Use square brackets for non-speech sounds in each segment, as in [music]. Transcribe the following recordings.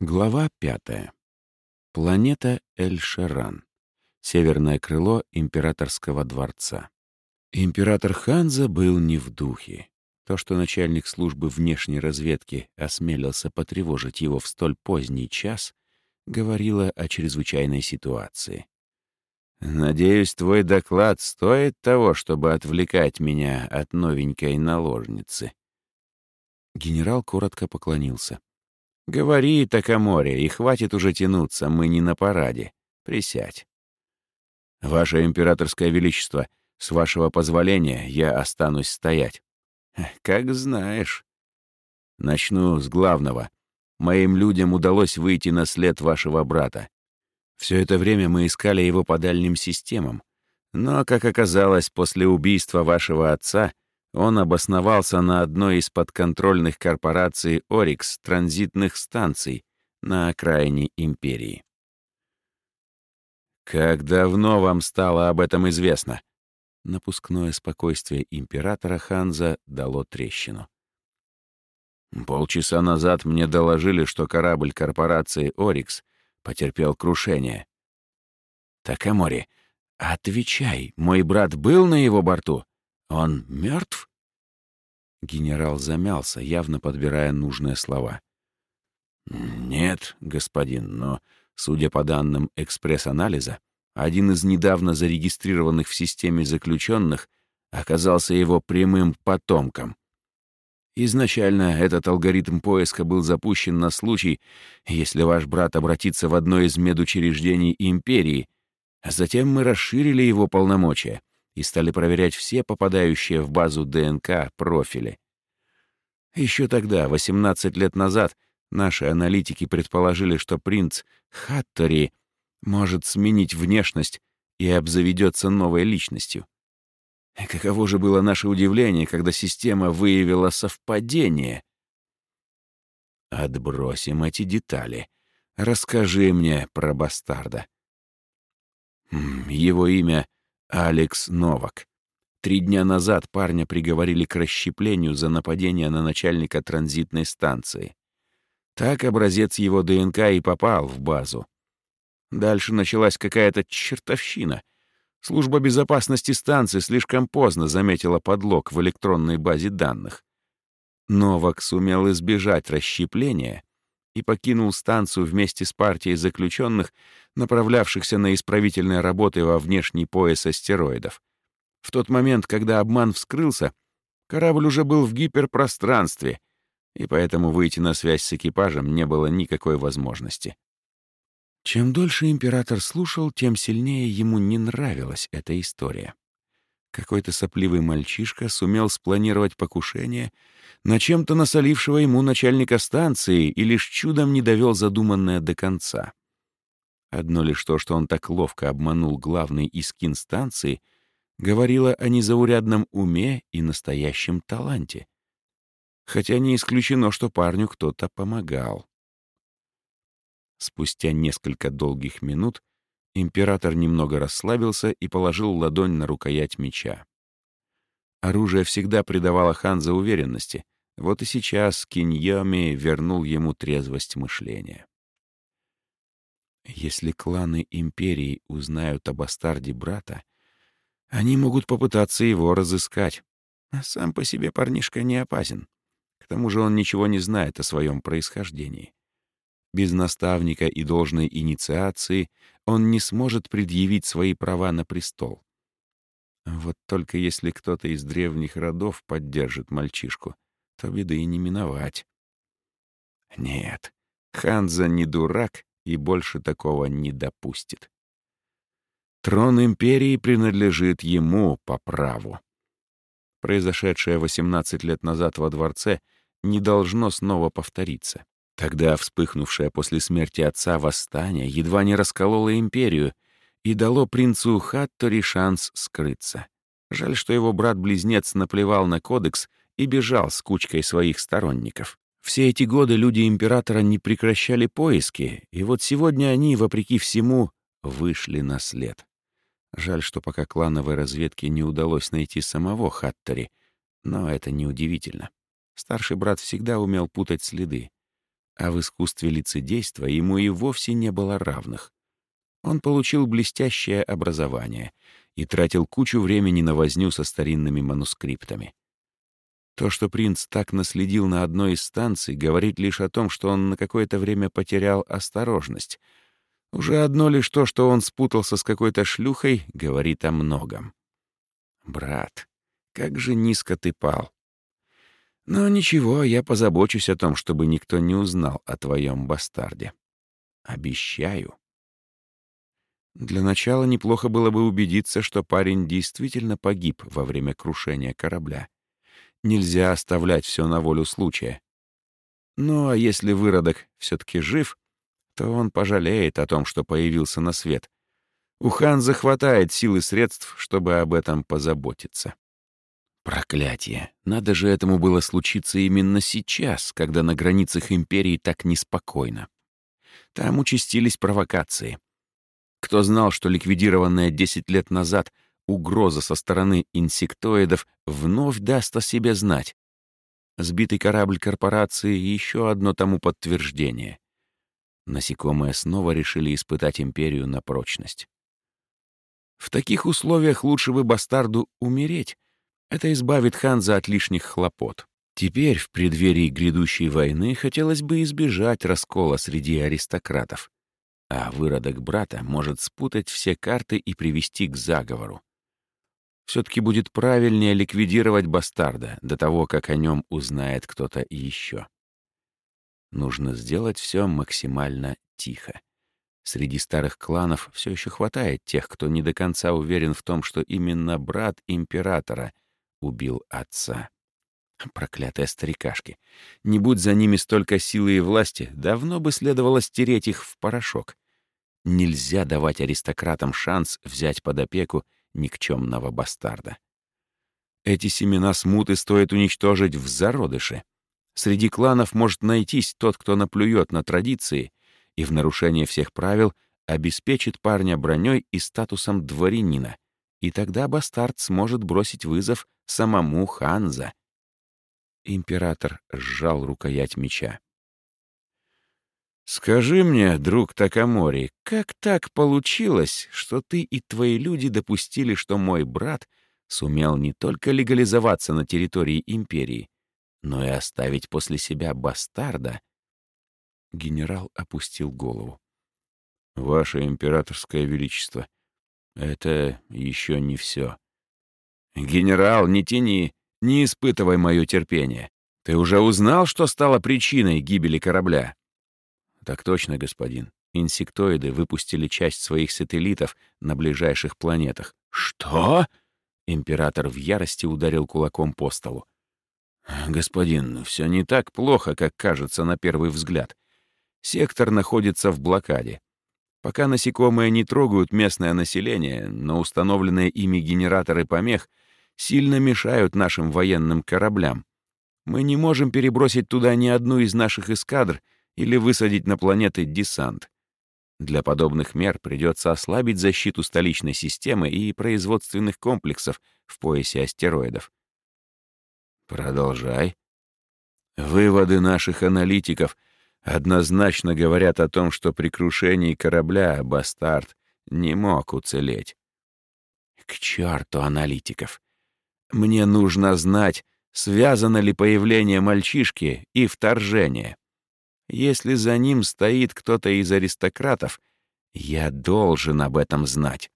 Глава пятая. Планета Эль-Шаран. Северное крыло императорского дворца. Император Ханза был не в духе. То, что начальник службы внешней разведки осмелился потревожить его в столь поздний час, говорило о чрезвычайной ситуации. «Надеюсь, твой доклад стоит того, чтобы отвлекать меня от новенькой наложницы». Генерал коротко поклонился. «Говори, Такамори, и хватит уже тянуться, мы не на параде. Присядь». «Ваше императорское величество, с вашего позволения я останусь стоять». «Как знаешь». «Начну с главного. Моим людям удалось выйти на след вашего брата. Все это время мы искали его по дальним системам. Но, как оказалось, после убийства вашего отца — он обосновался на одной из подконтрольных корпораций «Орикс» транзитных станций на окраине империи. «Как давно вам стало об этом известно?» Напускное спокойствие императора Ханза дало трещину. Полчаса назад мне доложили, что корабль корпорации «Орикс» потерпел крушение. «Такамори, отвечай, мой брат был на его борту?» «Он мертв?» Генерал замялся, явно подбирая нужные слова. «Нет, господин, но, судя по данным экспресс-анализа, один из недавно зарегистрированных в системе заключенных оказался его прямым потомком. Изначально этот алгоритм поиска был запущен на случай, если ваш брат обратится в одно из медучреждений Империи, а затем мы расширили его полномочия и стали проверять все попадающие в базу ДНК профили. Еще тогда, 18 лет назад, наши аналитики предположили, что принц Хаттори может сменить внешность и обзаведется новой личностью. Каково же было наше удивление, когда система выявила совпадение. Отбросим эти детали. Расскажи мне про бастарда. Его имя Алекс Новак. Три дня назад парня приговорили к расщеплению за нападение на начальника транзитной станции. Так образец его ДНК и попал в базу. Дальше началась какая-то чертовщина. Служба безопасности станции слишком поздно заметила подлог в электронной базе данных. Новак сумел избежать расщепления и покинул станцию вместе с партией заключенных, направлявшихся на исправительные работы во внешний пояс астероидов. В тот момент, когда обман вскрылся, корабль уже был в гиперпространстве, и поэтому выйти на связь с экипажем не было никакой возможности. Чем дольше император слушал, тем сильнее ему не нравилась эта история. Какой-то сопливый мальчишка сумел спланировать покушение на чем-то насолившего ему начальника станции и лишь чудом не довел задуманное до конца. Одно лишь то, что он так ловко обманул главный искин станции, говорило о незаурядном уме и настоящем таланте. Хотя не исключено, что парню кто-то помогал. Спустя несколько долгих минут Император немного расслабился и положил ладонь на рукоять меча. Оружие всегда придавало Ханзе уверенности, вот и сейчас Киньями вернул ему трезвость мышления. Если кланы Империи узнают об Астарде брата, они могут попытаться его разыскать. А сам по себе парнишка не опасен. К тому же он ничего не знает о своем происхождении. Без наставника и должной инициации он не сможет предъявить свои права на престол. Вот только если кто-то из древних родов поддержит мальчишку, то беды и не миновать. Нет, Ханза не дурак и больше такого не допустит. Трон империи принадлежит ему по праву. Произошедшее 18 лет назад во дворце не должно снова повториться. Тогда вспыхнувшее после смерти отца восстание едва не раскололо империю и дало принцу Хаттори шанс скрыться. Жаль, что его брат-близнец наплевал на кодекс и бежал с кучкой своих сторонников. Все эти годы люди императора не прекращали поиски, и вот сегодня они, вопреки всему, вышли на след. Жаль, что пока клановой разведке не удалось найти самого Хаттори, Но это неудивительно. Старший брат всегда умел путать следы, а в искусстве лицедейства ему и вовсе не было равных. Он получил блестящее образование и тратил кучу времени на возню со старинными манускриптами. То, что принц так наследил на одной из станций, говорит лишь о том, что он на какое-то время потерял осторожность. Уже одно лишь то, что он спутался с какой-то шлюхой, говорит о многом. Брат, как же низко ты пал. Но ничего, я позабочусь о том, чтобы никто не узнал о твоем бастарде. Обещаю. Для начала неплохо было бы убедиться, что парень действительно погиб во время крушения корабля. Нельзя оставлять все на волю случая. Ну а если выродок все-таки жив, то он пожалеет о том, что появился на свет. У Ханза хватает сил и средств, чтобы об этом позаботиться. Проклятие! Надо же этому было случиться именно сейчас, когда на границах империи так неспокойно. Там участились провокации. Кто знал, что ликвидированная 10 лет назад — угроза со стороны инсектоидов вновь даст о себе знать. Сбитый корабль корпорации — еще одно тому подтверждение. Насекомые снова решили испытать империю на прочность. В таких условиях лучше бы бастарду умереть. Это избавит Ханза от лишних хлопот. Теперь, в преддверии грядущей войны, хотелось бы избежать раскола среди аристократов. А выродок брата может спутать все карты и привести к заговору все-таки будет правильнее ликвидировать бастарда до того, как о нем узнает кто-то еще. Нужно сделать все максимально тихо. Среди старых кланов все еще хватает тех, кто не до конца уверен в том, что именно брат императора убил отца. Проклятые старикашки. Не будь за ними столько силы и власти, давно бы следовало стереть их в порошок. Нельзя давать аристократам шанс взять под опеку никчемного бастарда. Эти семена смуты стоит уничтожить в зародыше. Среди кланов может найтись тот, кто наплюет на традиции и в нарушение всех правил обеспечит парня броней и статусом дворянина, и тогда бастард сможет бросить вызов самому Ханза. Император сжал рукоять меча. «Скажи мне, друг Такамори, как так получилось, что ты и твои люди допустили, что мой брат сумел не только легализоваться на территории империи, но и оставить после себя бастарда?» Генерал опустил голову. «Ваше императорское величество, это еще не все. Генерал, не тяни, не испытывай мое терпение. Ты уже узнал, что стало причиной гибели корабля?» «Так точно, господин. Инсектоиды выпустили часть своих сателлитов на ближайших планетах». «Что?» Император в ярости ударил кулаком по столу. «Господин, все не так плохо, как кажется на первый взгляд. Сектор находится в блокаде. Пока насекомые не трогают местное население, но установленные ими генераторы помех сильно мешают нашим военным кораблям. Мы не можем перебросить туда ни одну из наших эскадр — или высадить на планеты десант. Для подобных мер придется ослабить защиту столичной системы и производственных комплексов в поясе астероидов. Продолжай. Выводы наших аналитиков однозначно говорят о том, что при крушении корабля «Бастард» не мог уцелеть. К черту аналитиков. Мне нужно знать, связано ли появление мальчишки и вторжение. Если за ним стоит кто-то из аристократов, я должен об этом знать.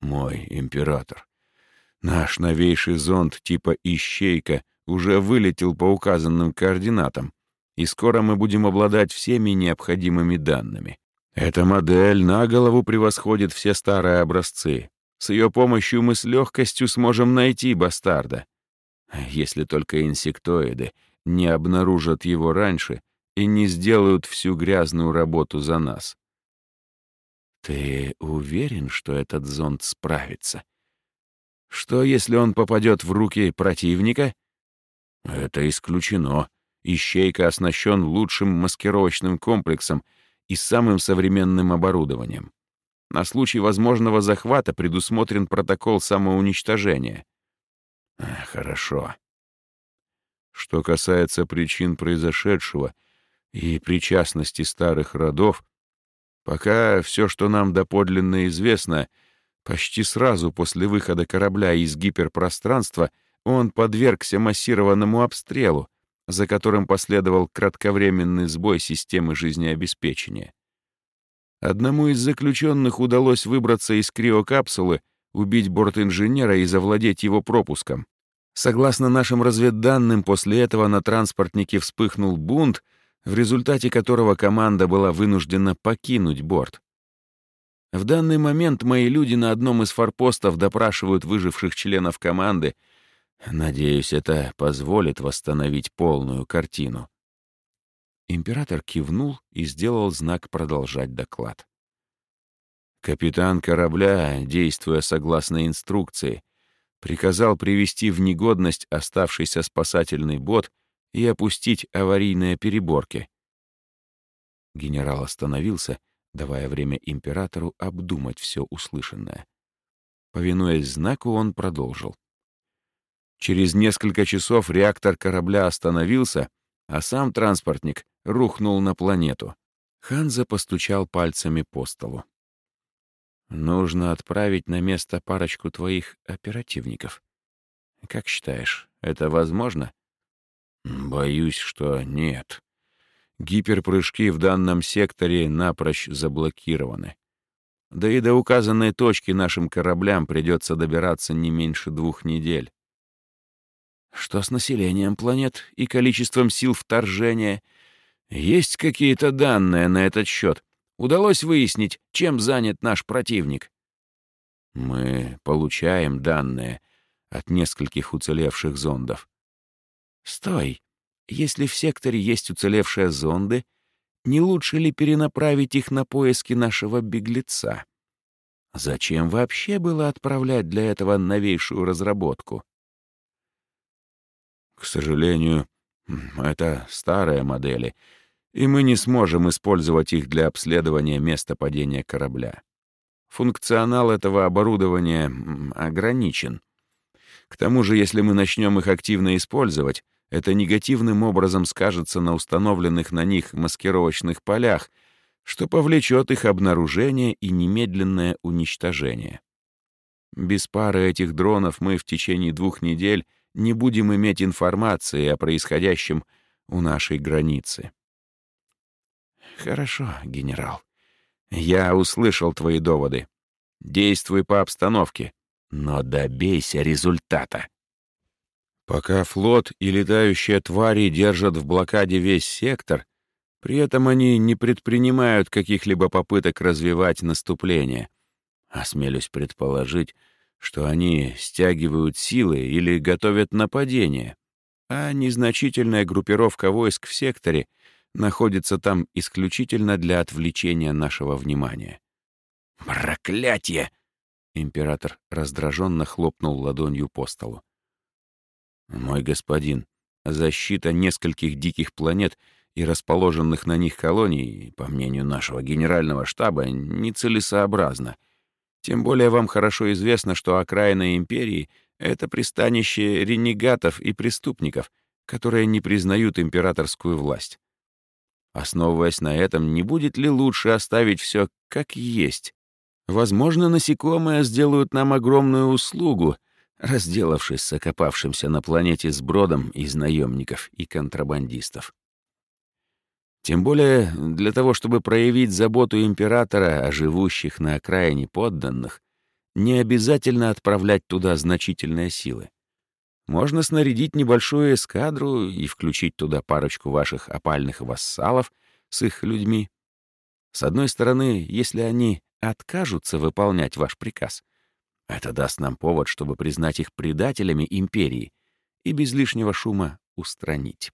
Мой император, наш новейший зонд типа «Ищейка» уже вылетел по указанным координатам, и скоро мы будем обладать всеми необходимыми данными. Эта модель на голову превосходит все старые образцы. С ее помощью мы с легкостью сможем найти бастарда. Если только инсектоиды не обнаружат его раньше и не сделают всю грязную работу за нас. Ты уверен, что этот зонд справится? Что, если он попадет в руки противника? Это исключено. Ищейка оснащен лучшим маскировочным комплексом и самым современным оборудованием. На случай возможного захвата предусмотрен протокол самоуничтожения. А, хорошо. Что касается причин произошедшего и причастности старых родов, пока все, что нам доподлинно известно, почти сразу после выхода корабля из гиперпространства он подвергся массированному обстрелу, за которым последовал кратковременный сбой системы жизнеобеспечения. Одному из заключенных удалось выбраться из криокапсулы, убить бортинженера и завладеть его пропуском. Согласно нашим разведданным, после этого на транспортнике вспыхнул бунт, в результате которого команда была вынуждена покинуть борт. В данный момент мои люди на одном из форпостов допрашивают выживших членов команды — Надеюсь, это позволит восстановить полную картину. Император кивнул и сделал знак продолжать доклад. Капитан корабля, действуя согласно инструкции, приказал привести в негодность оставшийся спасательный бот и опустить аварийные переборки. Генерал остановился, давая время императору обдумать все услышанное. Повинуясь знаку, он продолжил. Через несколько часов реактор корабля остановился, а сам транспортник рухнул на планету. Ханза постучал пальцами по столу. «Нужно отправить на место парочку твоих оперативников. Как считаешь, это возможно?» «Боюсь, что нет. Гиперпрыжки в данном секторе напрочь заблокированы. Да и до указанной точки нашим кораблям придется добираться не меньше двух недель. Что с населением планет и количеством сил вторжения? Есть какие-то данные на этот счет? Удалось выяснить, чем занят наш противник? Мы получаем данные от нескольких уцелевших зондов. Стой! Если в секторе есть уцелевшие зонды, не лучше ли перенаправить их на поиски нашего беглеца? Зачем вообще было отправлять для этого новейшую разработку? К сожалению, это старые модели, и мы не сможем использовать их для обследования места падения корабля. Функционал этого оборудования ограничен. К тому же, если мы начнем их активно использовать, это негативным образом скажется на установленных на них маскировочных полях, что повлечет их обнаружение и немедленное уничтожение. Без пары этих дронов мы в течение двух недель не будем иметь информации о происходящем у нашей границы. Хорошо, генерал. Я услышал твои доводы. Действуй по обстановке, но добейся результата. Пока флот и летающие твари держат в блокаде весь сектор, при этом они не предпринимают каких-либо попыток развивать наступление. Осмелюсь предположить, что они стягивают силы или готовят нападение, а незначительная группировка войск в секторе находится там исключительно для отвлечения нашего внимания. «Проклятие!» — император раздраженно хлопнул ладонью по столу. «Мой господин, защита нескольких диких планет и расположенных на них колоний, по мнению нашего генерального штаба, нецелесообразна», тем более вам хорошо известно, что окраина империи — это пристанище ренегатов и преступников, которые не признают императорскую власть. Основываясь на этом, не будет ли лучше оставить все как есть? Возможно, насекомые сделают нам огромную услугу, разделавшись с окопавшимся на планете сбродом из наемников и контрабандистов. Тем более для того, чтобы проявить заботу императора о живущих на окраине подданных, не обязательно отправлять туда значительные силы. Можно снарядить небольшую эскадру и включить туда парочку ваших опальных вассалов с их людьми. С одной стороны, если они откажутся выполнять ваш приказ, это даст нам повод, чтобы признать их предателями империи и без лишнего шума устранить.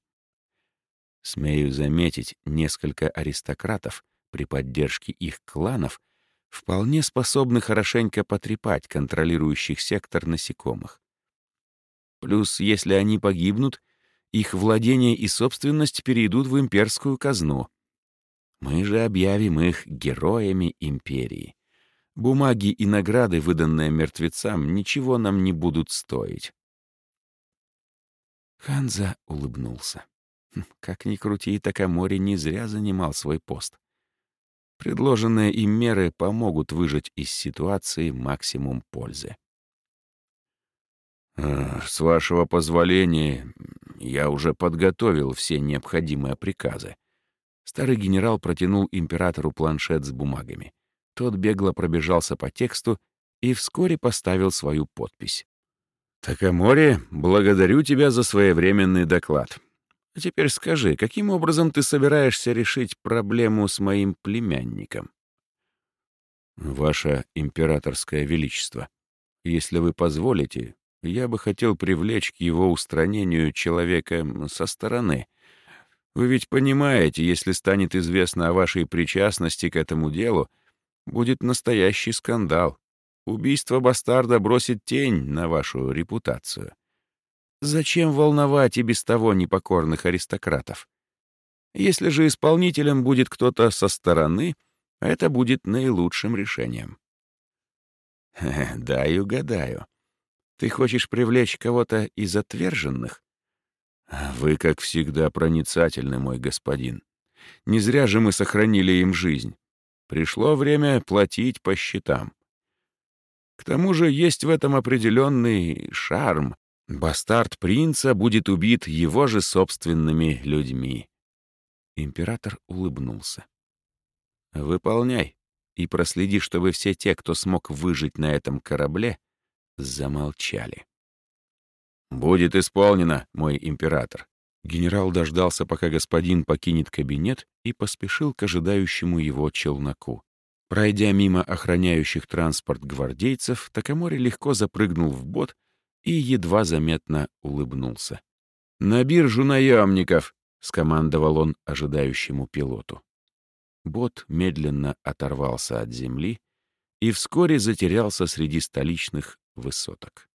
Смею заметить, несколько аристократов при поддержке их кланов вполне способны хорошенько потрепать контролирующих сектор насекомых. Плюс, если они погибнут, их владение и собственность перейдут в имперскую казну. Мы же объявим их героями империи. Бумаги и награды, выданные мертвецам, ничего нам не будут стоить. Ханза улыбнулся. Хм, как ни крути, Такамори не зря занимал свой пост. Предложенные им меры помогут выжать из ситуации максимум пользы. «С вашего позволения, я уже подготовил все необходимые приказы». Старый генерал протянул императору планшет с бумагами. Тот бегло пробежался по тексту и вскоре поставил свою подпись. «Такамори, благодарю тебя за своевременный доклад. А теперь скажи, каким образом ты собираешься решить проблему с моим племянником?» «Ваше императорское величество, если вы позволите, я бы хотел привлечь к его устранению человека со стороны. Вы ведь понимаете, если станет известно о вашей причастности к этому делу, будет настоящий скандал. Убийство бастарда бросит тень на вашу репутацию. Зачем волновать и без того непокорных аристократов? Если же исполнителем будет кто-то со стороны, это будет наилучшим решением. [laughs] Дай угадаю. Ты хочешь привлечь кого-то из отверженных? Вы, как всегда, проницательны, мой господин. Не зря же мы сохранили им жизнь. Пришло время платить по счетам. К тому же есть в этом определенный шарм. Бастард принца будет убит его же собственными людьми. Император улыбнулся. «Выполняй и проследи, чтобы все те, кто смог выжить на этом корабле, замолчали». «Будет исполнено, мой император». Генерал дождался, пока господин покинет кабинет, и поспешил к ожидающему его челноку. Пройдя мимо охраняющих транспорт гвардейцев, Такамори легко запрыгнул в бот и едва заметно улыбнулся. «На биржу наемников!» — скомандовал он ожидающему пилоту. Бот медленно оторвался от земли и вскоре затерялся среди столичных высоток.